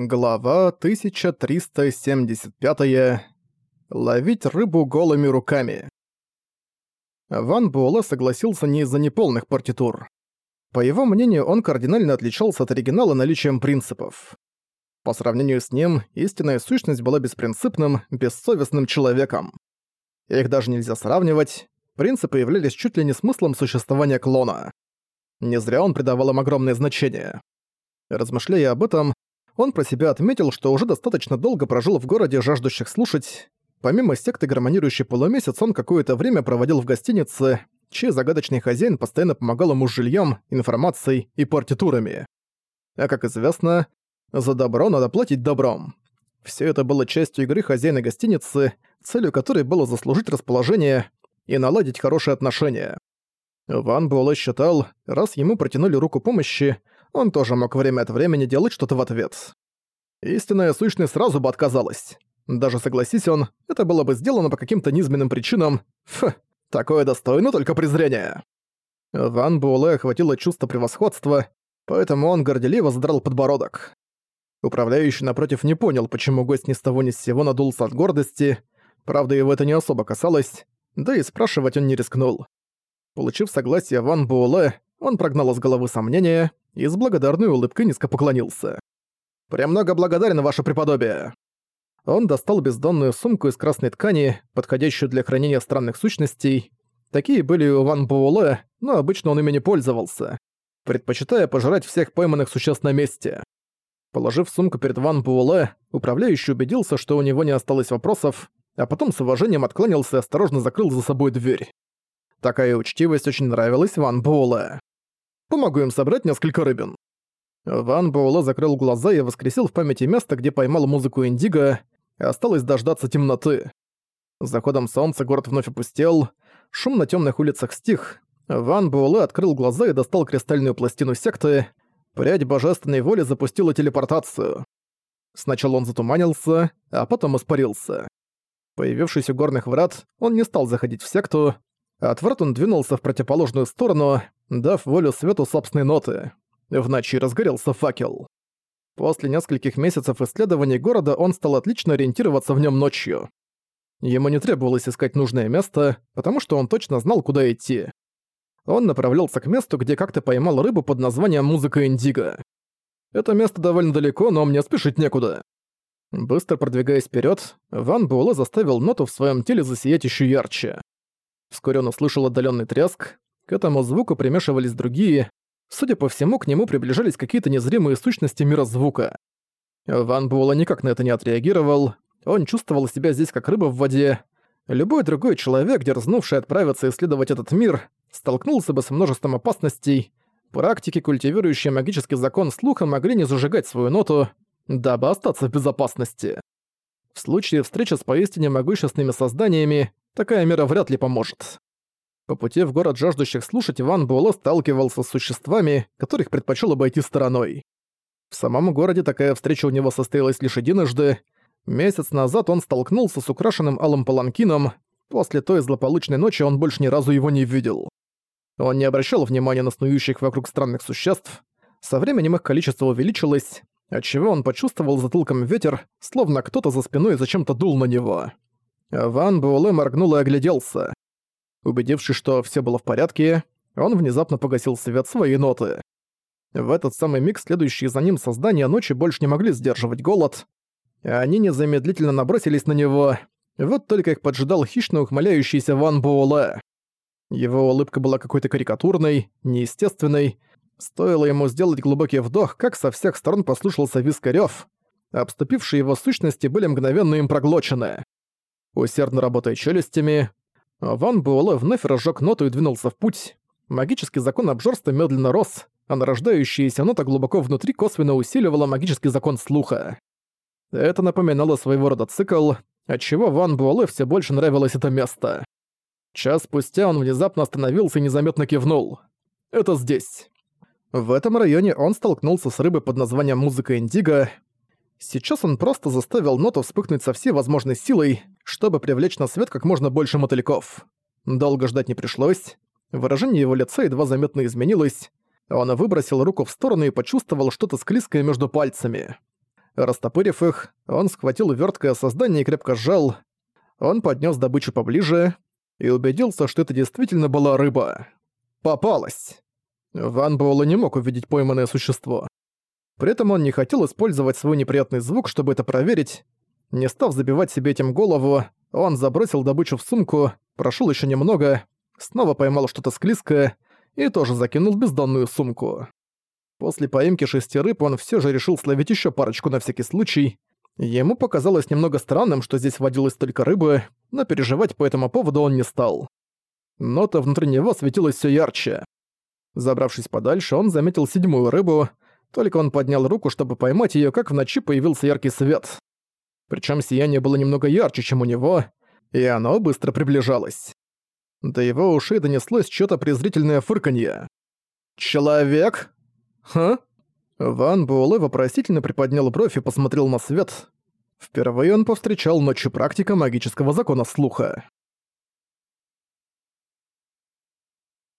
Глава 1375. Ловить рыбу голыми руками. Ван Буэлэ согласился не из-за неполных партитур. По его мнению, он кардинально отличался от оригинала наличием принципов. По сравнению с ним, истинная сущность была беспринципным, бессовестным человеком. Их даже нельзя сравнивать, принципы являлись чуть ли не смыслом существования клона. Не зря он придавал им огромное значение. Размышляя об этом, он про себя отметил, что уже достаточно долго прожил в городе, жаждущих слушать. Помимо секты «Гармонирующий полумесяц», он какое-то время проводил в гостинице, чей загадочный хозяин постоянно помогал ему с жильем, информацией и партитурами. А как известно, за добро надо платить добром. Все это было частью игры хозяина гостиницы, целью которой было заслужить расположение и наладить хорошие отношения. Ван Буэлэ считал, раз ему протянули руку помощи, он тоже мог время от времени делать что-то в ответ. Истинная сущность сразу бы отказалась. Даже согласись он, это было бы сделано по каким-то низменным причинам. Фу, такое достойно только презрения. Ван Буэлэ охватило чувство превосходства, поэтому он горделиво задрал подбородок. Управляющий напротив не понял, почему гость ни с того ни с сего надулся от гордости, правда его это не особо касалось, да и спрашивать он не рискнул. Получив согласие Ван Буэлэ, он прогнал из головы сомнения и с благодарной улыбкой низко поклонился. «Премного благодарен, ваше преподобие!» Он достал бездонную сумку из красной ткани, подходящую для хранения странных сущностей. Такие были у Ван Буэлэ, но обычно он ими не пользовался, предпочитая пожрать всех пойманных существ на месте. Положив сумку перед Ван Буэлэ, управляющий убедился, что у него не осталось вопросов, а потом с уважением откланялся и осторожно закрыл за собой дверь. Такая учтивость очень нравилась Ван Буэлэ. Помогу им собрать несколько рыбин». Ван Буэлэ закрыл глаза и воскресил в памяти место, где поймал музыку Индиго, осталось дождаться темноты. С заходом солнца город вновь опустел, шум на темных улицах стих. Ван Буэлэ открыл глаза и достал кристальную пластину секты. Прядь божественной воли запустила телепортацию. Сначала он затуманился, а потом испарился. Появившись у горных врат, он не стал заходить в секту. От врат он двинулся в противоположную сторону, дав волю свету собственной ноты. В ночи разгорелся факел. После нескольких месяцев исследований города он стал отлично ориентироваться в нем ночью. Ему не требовалось искать нужное место, потому что он точно знал, куда идти. Он направлялся к месту, где как-то поймал рыбу под названием «Музыка Индиго». Это место довольно далеко, но мне спешить некуда. Быстро продвигаясь вперед, Ван Буэлэ заставил ноту в своем теле засиять еще ярче. Вскоре он услышал отдаленный треск, к этому звуку примешивались другие. Судя по всему, к нему приближались какие-то незримые сущности мира звука. Ван Буэлла никак на это не отреагировал. Он чувствовал себя здесь как рыба в воде. Любой другой человек, дерзнувший отправиться исследовать этот мир, столкнулся бы с множеством опасностей. Практики, культивирующие магический закон слуха, могли не зажигать свою ноту, дабы остаться в безопасности. В случае встречи с поистине могущественными созданиями, такая мера вряд ли поможет. По пути в город жаждущих слушать Иван Буэлло сталкивался с существами, которых предпочел обойти стороной. В самом городе такая встреча у него состоялась лишь единожды. Месяц назад он столкнулся с украшенным алым паланкином, после той злополучной ночи он больше ни разу его не видел. Он не обращал внимания на снующих вокруг странных существ. Со временем их количество увеличилось, отчего он почувствовал затылком ветер, словно кто-то за спиной зачем-то дул на него. Ван Буэлэ моргнул и огляделся. Убедившись, что все было в порядке, он внезапно погасил свет своей ноты. В этот самый миг следующие за ним создания ночи больше не могли сдерживать голод, они незамедлительно набросились на него, вот только их поджидал хищно ухмыляющийся Ван Буэлэ. Его улыбка была какой-то карикатурной, неестественной. Стоило ему сделать глубокий вдох, как со всех сторон послушался вискарёв. Обступившие его сущности были мгновенно им проглочены. Усердно работая челюстями, Ван Буэлэ вновь разжег ноту и двинулся в путь. Магический закон обжорства медленно рос, а нарождающаяся нота глубоко внутри косвенно усиливала магический закон слуха. Это напоминало своего рода цикл, отчего Ван Буэлэ все больше нравилось это место. Час спустя он внезапно остановился и незаметно кивнул. «Это здесь». В этом районе он столкнулся с рыбой под названием «Музыка Индиго», Сейчас он просто заставил ноту вспыхнуть со всей возможной силой, чтобы привлечь на свет как можно больше мотыльков. Долго ждать не пришлось. Выражение его лица едва заметно изменилось. Он выбросил руку в сторону и почувствовал что-то склизкое между пальцами. Растопырив их, он схватил верткое создание и крепко сжал. Он поднес добычу поближе и убедился, что это действительно была рыба. Попалась! Ван Буэлэ не мог увидеть пойманное существо. При этом он не хотел использовать свой неприятный звук, чтобы это проверить. Не став забивать себе этим голову, он забросил добычу в сумку, прошел еще немного, снова поймал что-то склизкое и тоже закинул бездонную сумку. После поимки шести рыб он все же решил словить еще парочку на всякий случай. Ему показалось немного странным, что здесь водилось только рыбы, но переживать по этому поводу он не стал. Нота внутри него светилась все ярче. Забравшись подальше, он заметил седьмую рыбу, только он поднял руку, чтобы поймать ее, как в ночи появился яркий свет. Причем сияние было немного ярче, чем у него, и оно быстро приближалось. До его ушей донеслось что-то презрительное фырканье. «Человек?» «Ха?» Ван Буэлэ вопросительно приподнял бровь и посмотрел на свет. Впервые он повстречал ночью практика магического закона слуха.